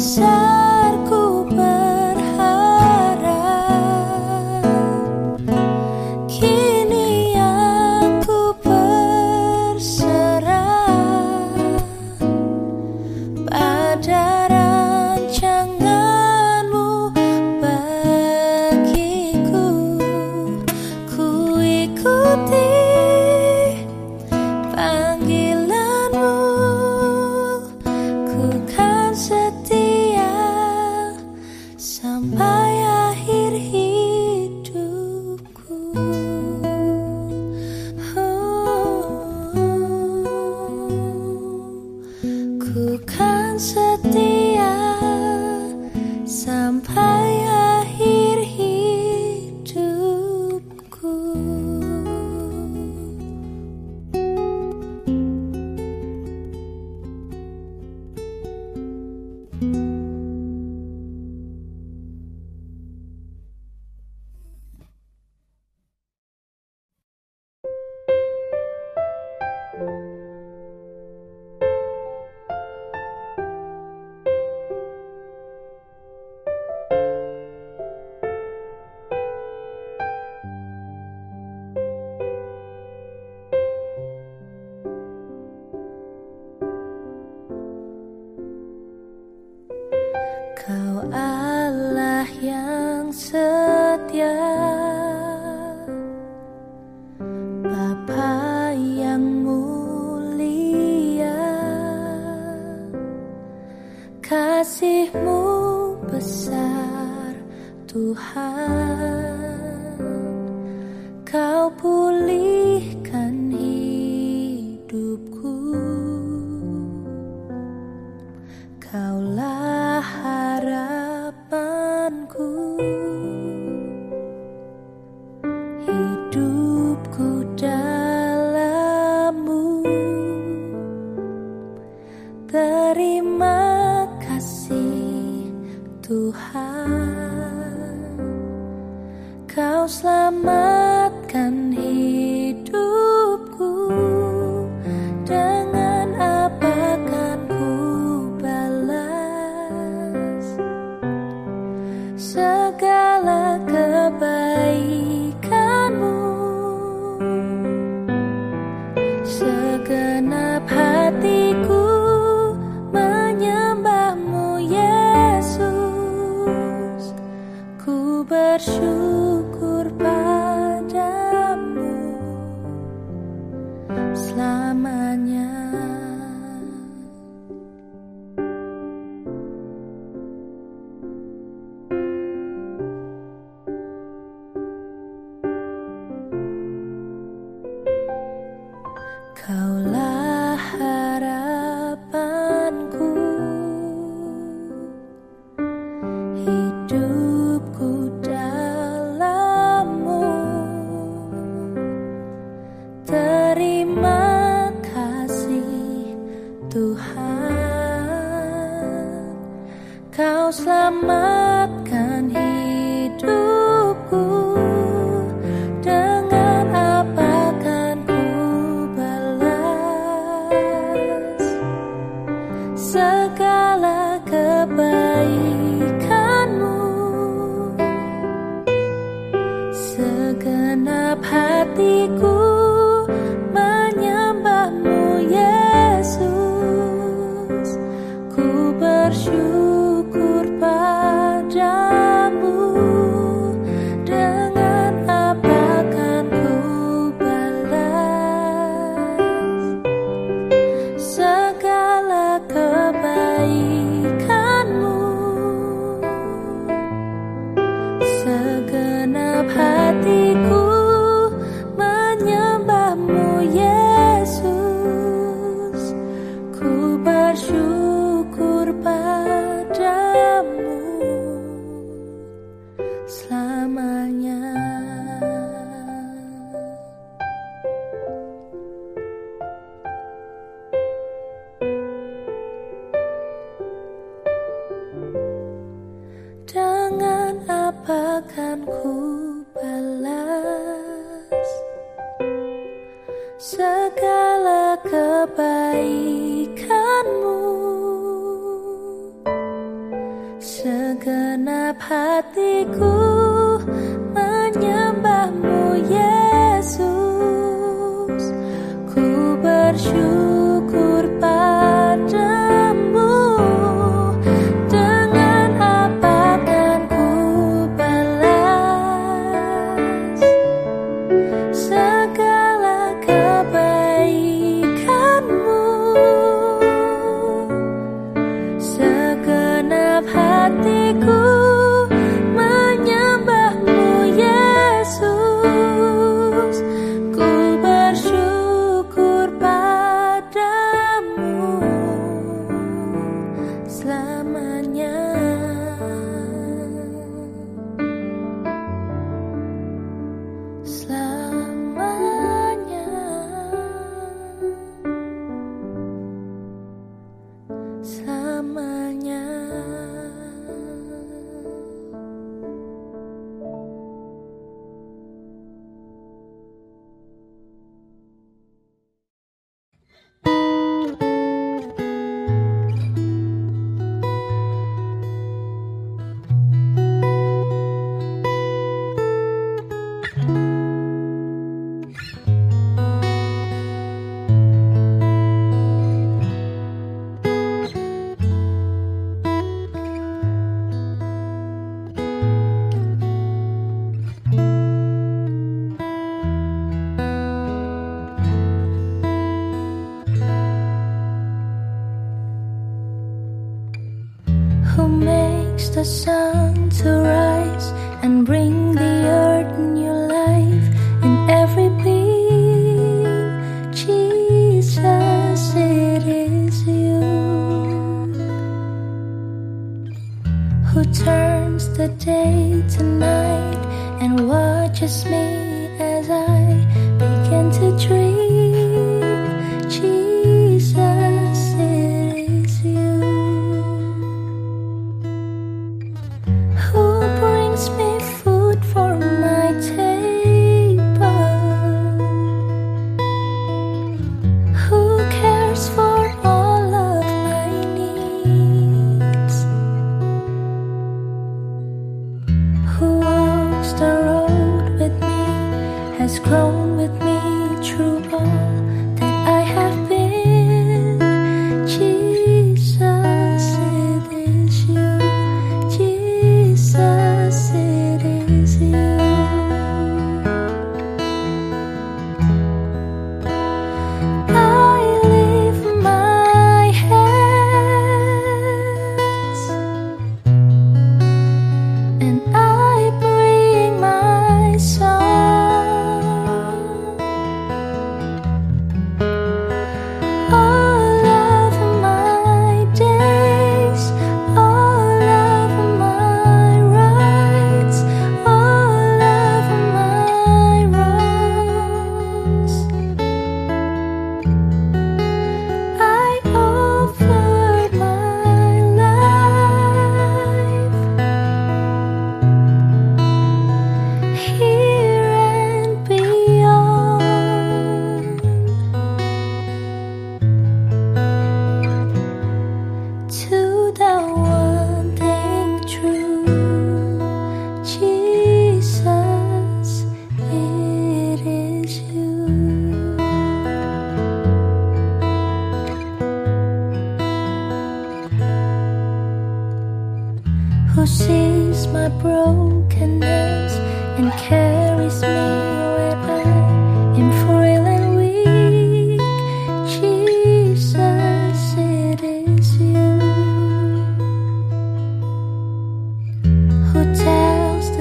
想苦。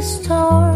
Ku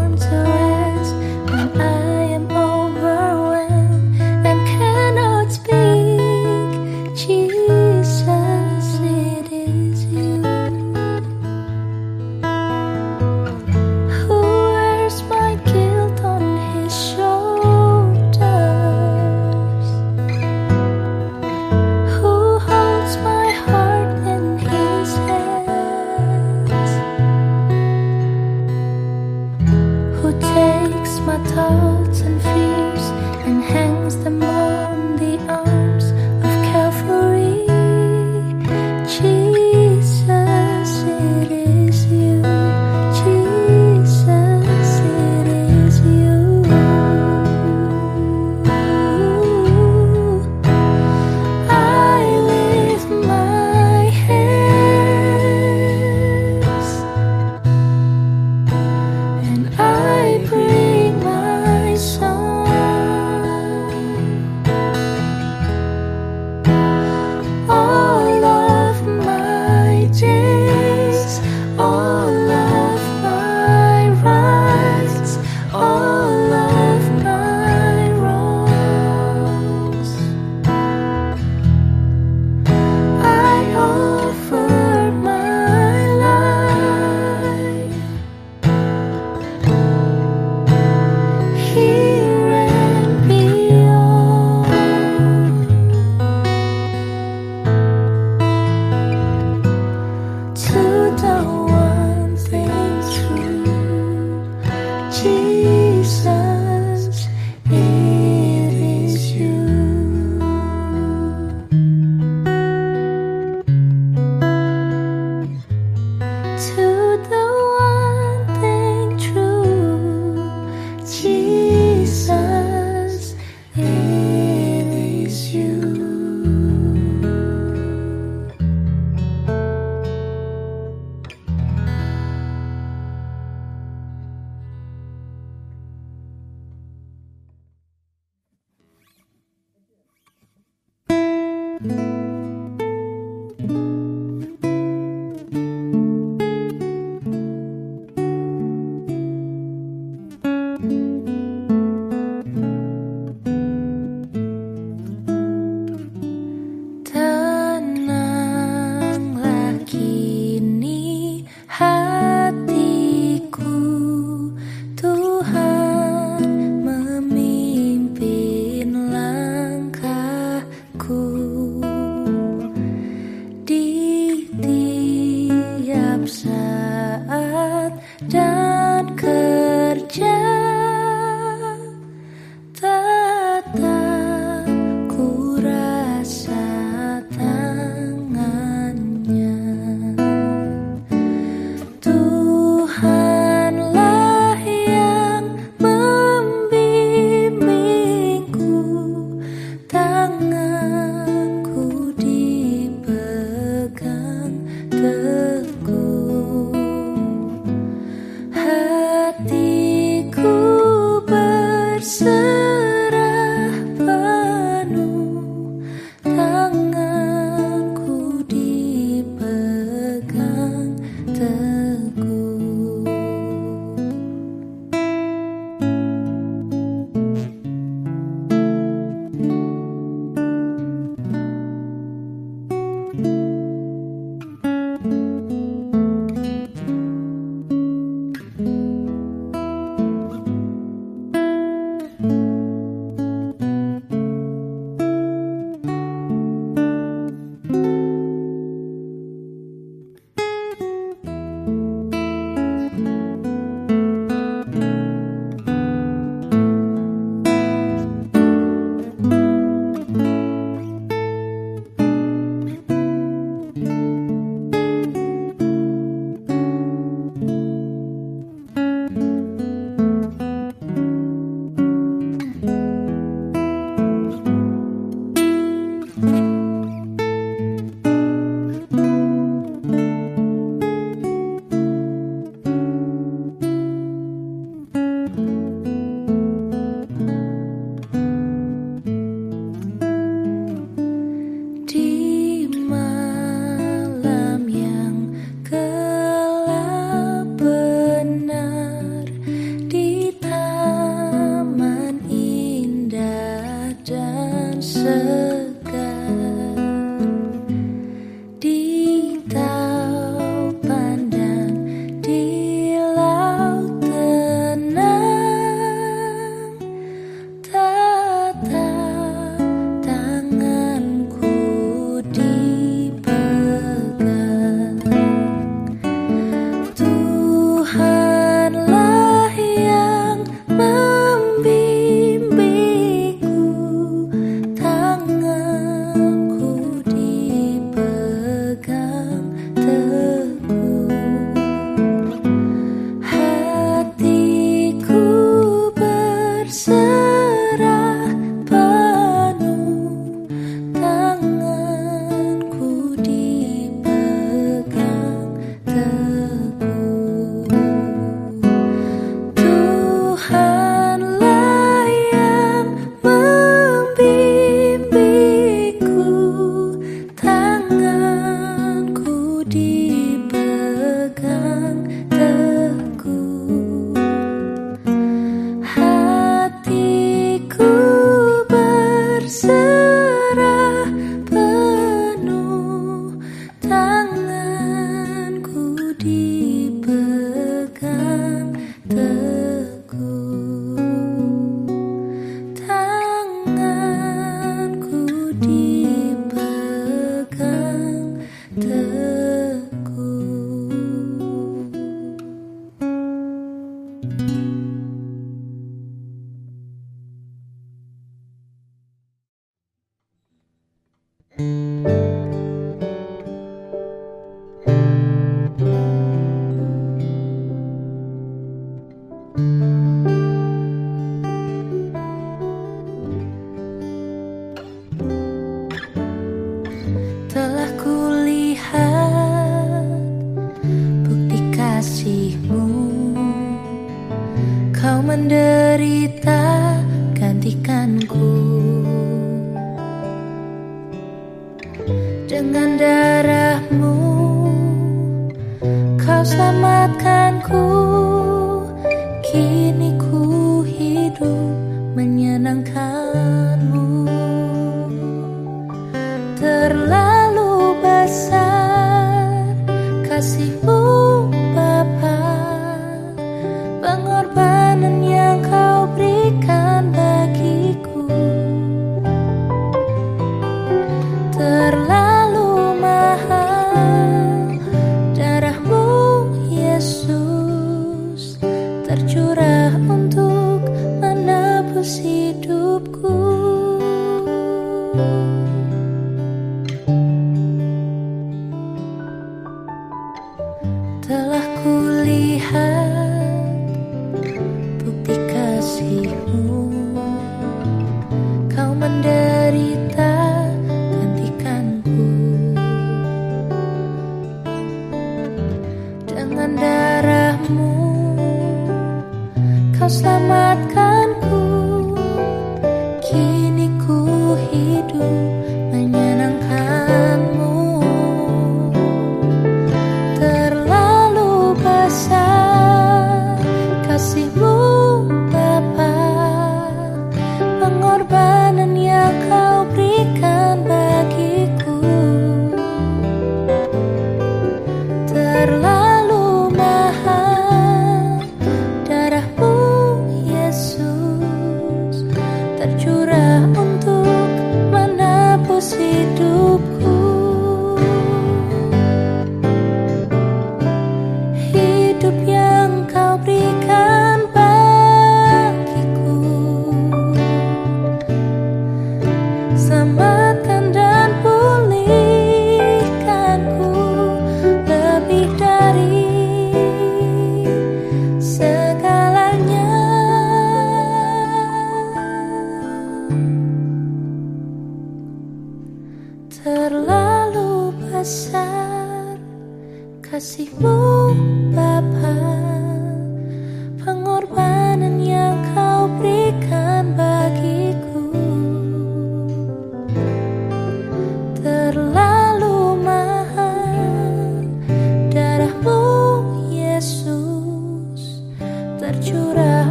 tercurah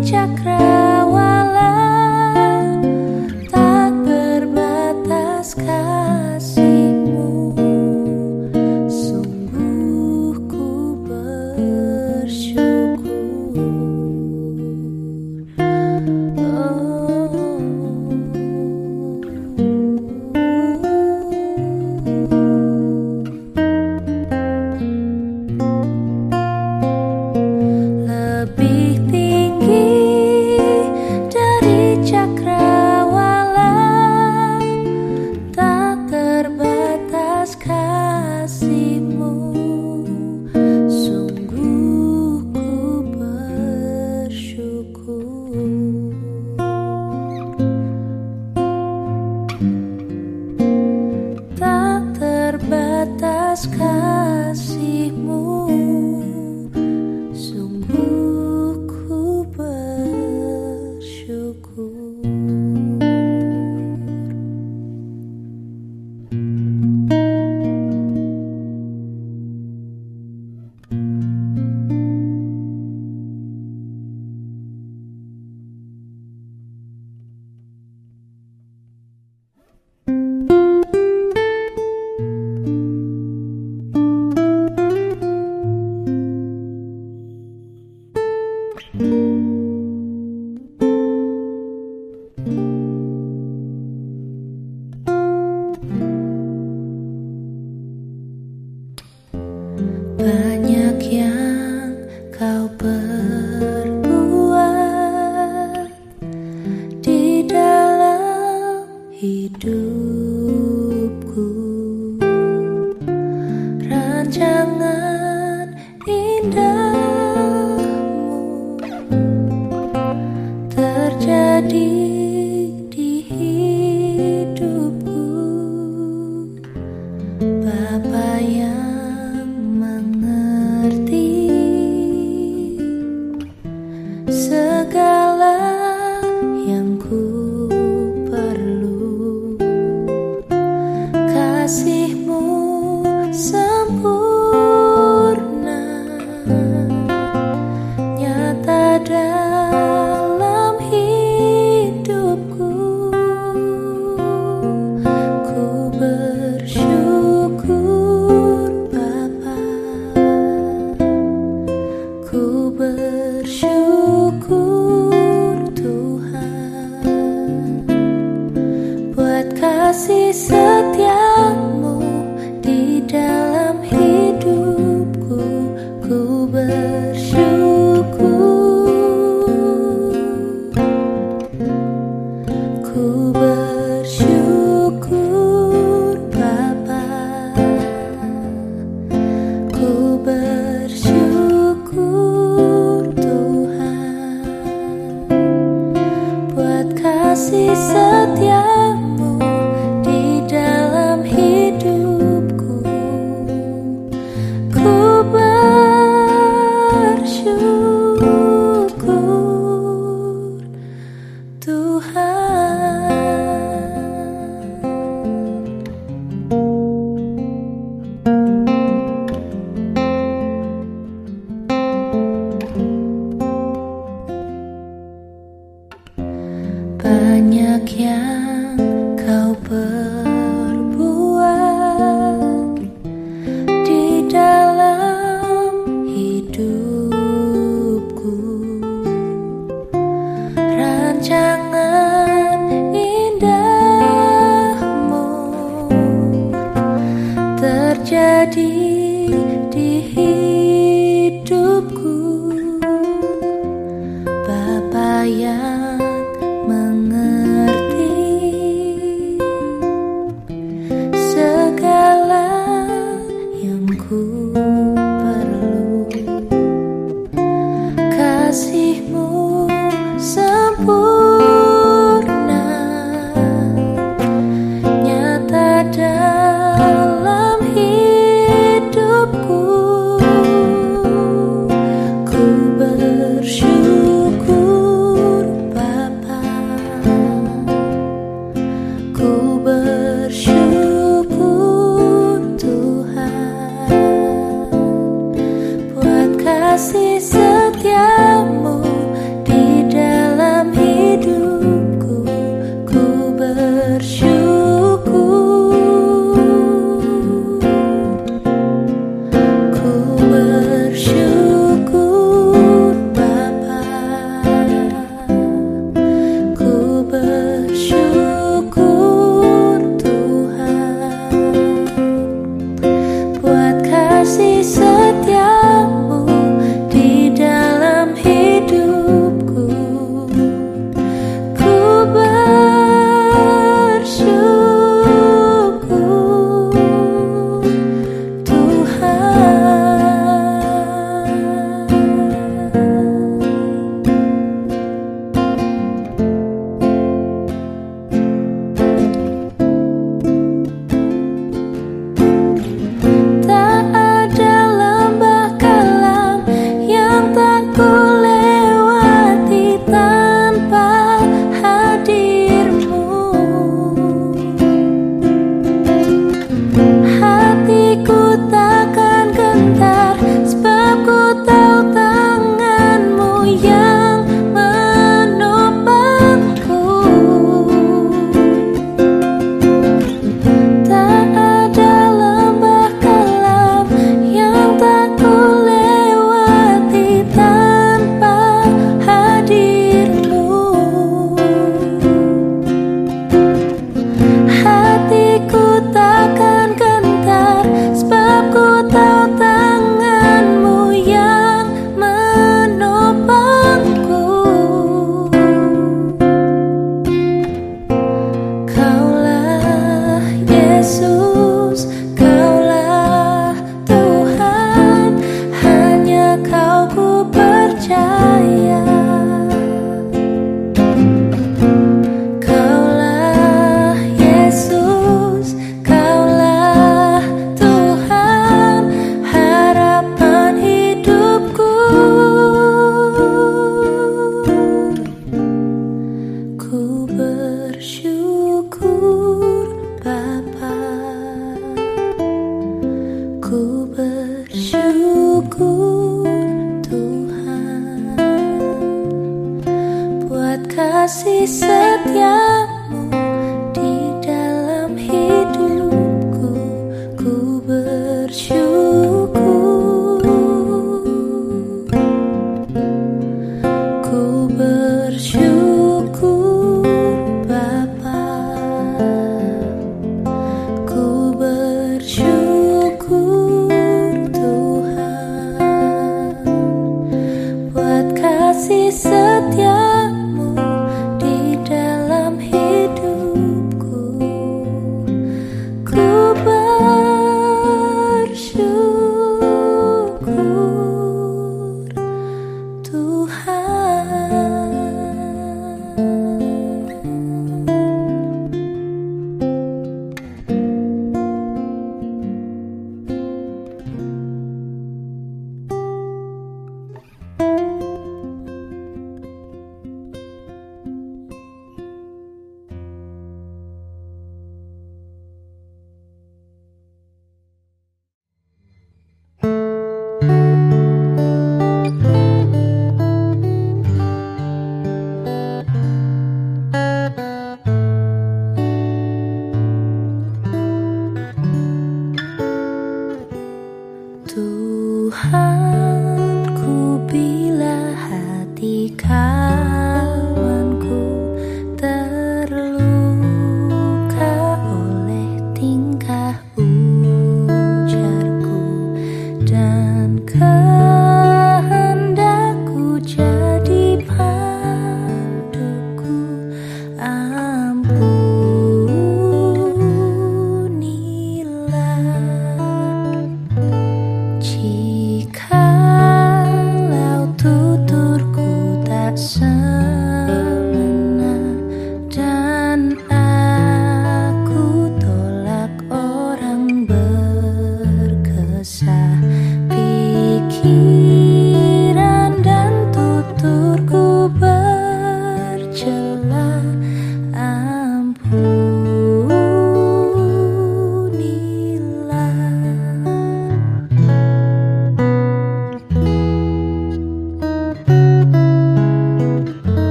terjadi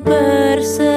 bersama